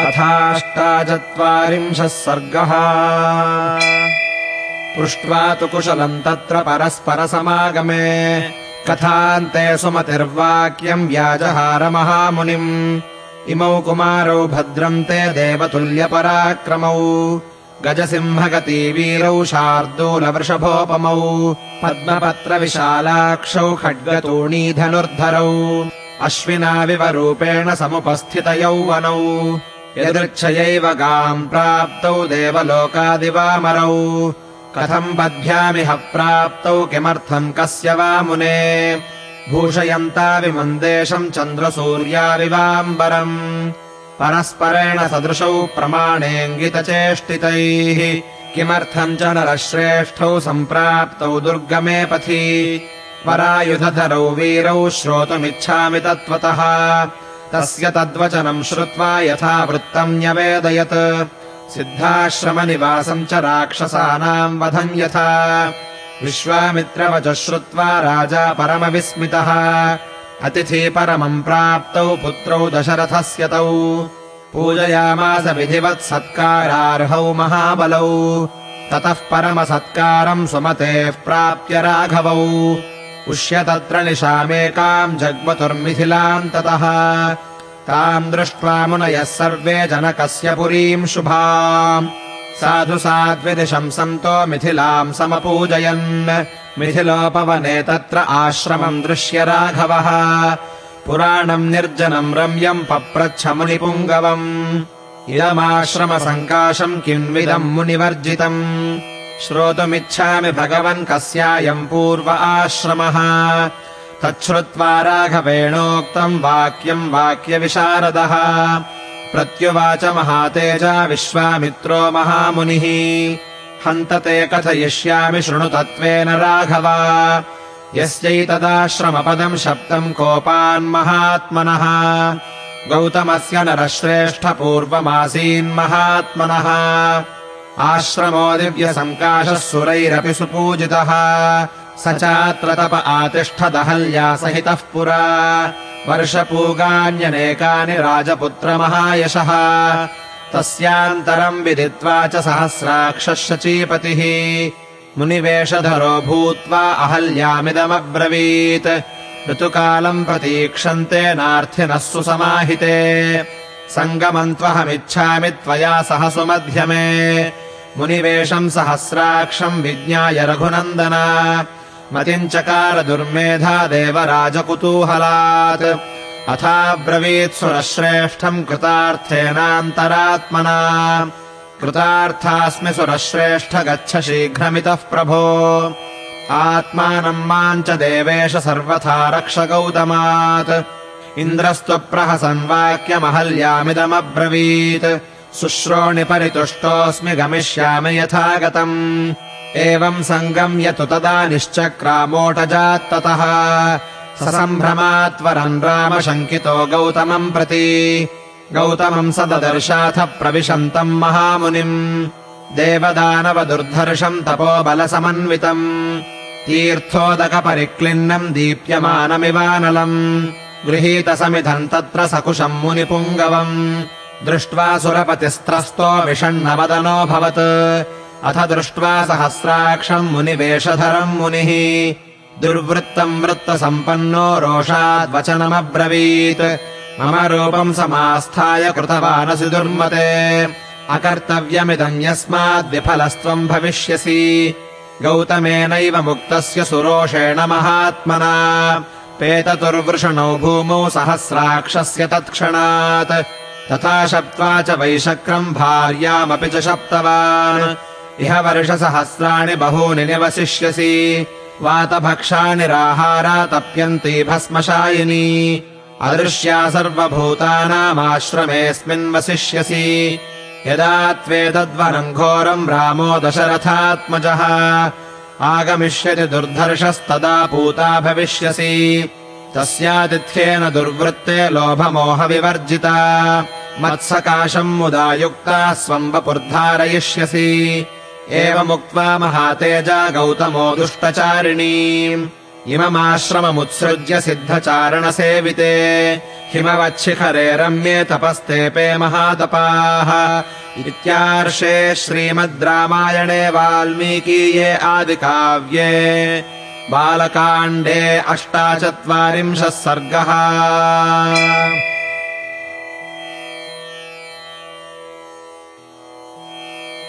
अथाष्टाचत्वारिंशः सर्गः। पृष्ट्वा तु कुशलम् तत्र परस्परसमागमे। कथान्ते सुमतिर्वाक्यम् व्याजहारमहामुनिम्। इमौ कुमारौ भद्रम् ते देवतुल्यपराक्रमौ। गजसिंहगती वीरौ शार्दूलवृषभोपमौ। पद्मपत्रविशालाक्षौ खड्गतूणीधनुर्धरौ। अश्विनाविवरूपेण समुपस्थितयौवनौ यदृच्छयैव गाम् प्राप्तौ देवलोकादिवामरौ। कथम् बध्यामिह प्राप्तौ किमर्थम् कस्य वा मुने? भूषयन्ताविमन्देशम् चन्द्रसूर्याविवाम्बरम्। परस्परेण सदृशौ प्रमाणेऽङ्गितचेष्टितैः। किमर्थम् च नरश्रेष्ठौ सम्प्राप्तौ दुर्गमे पथि? परायुधधरौ वीरौ श्रोतुमिच्छामि तत्त्वतः तस्य तद्वचनम् श्रुत्वा यथा वृत्तम् न्यवेदयत्। सिद्धाश्रमनिवासम् च राक्षसानाम् वधम् यथा। विश्वामित्रवच श्रुत्वा राजा परमविस्मितः। अतिथि परमम् प्राप्तौ पुत्रौ दशरथस्य तौ। पूजयामास विधिवत् सत्कारार्हौ महाबलौ। ततः परमसत्कारम् सुमतेः प्राप्य राघवौ उष्य तत्र निशामेकाम् जग्मतुर्मिथिलाम् ततः। ताम् दृष्ट्वा मुनयः सर्वे जनकस्य पुरीम् शुभा साधु साध्विदिशम् सन्तो मिथिलाम् समपूजयन्। मिथिलोपवने तत्र आश्रमम् दृश्य राघवः। पुराणम् निर्जनम् रम्यम् पप्रच्छ मुनिपुङ्गवम् इदमाश्रमसङ्काशम् किन्विदम् मुनिवर्जितम् श्रोतुमिच्छामि भगवन् कस्यायम् पूर्व आश्रमः। तच्छ्रुत्वा राघवेणोक्तम् वाक्यम् वाक्यविशारदः। प्रत्युवाच महातेजा विश्वामित्रो महामुनिः। हन्तते कथयिष्यामि शृणु तत्त्वेन राघव। यस्यैतदाश्रमपदम् शब्दम् कोपान्महात्मनः गौतमस्य नरश्रेष्ठपूर्वमासीन्महात्मनः आश्रमो दिव्यसङ्काशः सुरैरपि सुपूजितः। स चात्र तप आतिष्ठदहल्या सहितः पुरा। वर्षपूगान्यनेकानि राजपुत्रमहायशः। तस्यान्तरम् विदित्वा च सहस्राक्षः शचीपतिः मुनिवेशधरो भूत्वा अहल्यामिदमब्रवीत्। ऋतुकालम् प्रतीक्षन्ते नार्थिनः सुसमाहिते सङ्गमम् त्वहमिच्छामि त्वया सह सुमध्यमे। मुनिवेशम् सहस्राक्षम् विज्ञाय रघुनन्दन। मतिम् चकार दुर्मेधा देवराजकुतूहलात्। अथाब्रवीत् सुरश्रेष्ठम् कृतार्थेनान्तरात्मना। कृतार्थास्मि सुरश्रेष्ठ गच्छ शीघ्रमितः प्रभो। आत्मानम् माम् च देवेश सर्वथा रक्ष गौतमात् इन्द्रस्त्वप्रहसन् वाक्यमहल्यामिदमब्रवीत् शुश्रोणि परितुष्टोऽस्मि गमिष्यामि यथा गतम् एवम् सङ्गम्यतु तदा निश्चक्रामोटजात्ततः। ससम्भ्रमात्वरम् राम शङ्कितो गौतमम् प्रति। गौतमम् सददर्शाथ प्रविशन्तम् महामुनिम्। देवदानवदुर्धर्षम् तपोबलसमन्वितम्। तीर्थोदकपरिक्लिन्नम् दीप्यमानमिवानलम् गृहीतसमिधम् तत्र सकुशम् मुनिपुङ्गवम्। दृष्ट्वा सुरपतिस्त्रस्तो विषण्णवदनोऽभवत् अथ दृष्ट्वा सहस्राक्षम् मुनिवेशधरम् मुनिः। दुर्वृत्तम् वृत्तसम्पन्नो रोषाद्वचनमब्रवीत्। मम रूपम् समास्थाय कृतवानसि दुर्मते। अकर्तव्यमिदम् यस्माद्विफलस्त्वम् भविष्यसि। गौतमेनैव मुक्तस्य सुरोषेण महात्मना पेततुर्वृषणौ भूमौ सहस्राक्षस्य तत्क्षणात्। तथा शप्त्वा च वैशक्रम् भार्यामपि च शप्तवान्। इह वर्षसहस्राणि बहूनि निवसिष्यसि। वातभक्षाणि राहारा तप्यन्ती भस्मशायिनी। अदृश्या सर्वभूतानामाश्रमेऽस्मिन् वसिष्यसि। यदा त्वेतद्वनम् घोरम् रामो दशरथात्मजः। आगमिष्यति दुर्धर्षस्तदा पूता भविष्यसि तस्यातिथ्येन दुर्वृत्ते लोभमोहविवर्जिता। मत्सकाशम् मुदा युक्ता स्वम् वपुर्धारयिष्यसि एवमुक्त्वा महातेजा गौतमो दुष्टचारिणी। इममाश्रममुत्सृज्य सिद्धचारणसेविते। हिमवच्छिखरे रम्ये तपस्तेपे महातपाः। इत्यार्षे श्रीमद् रामायणे वाल्मीकीये आदिकाव्ये बालकाण्डे अष्टाचत्वारिंशः सर्गः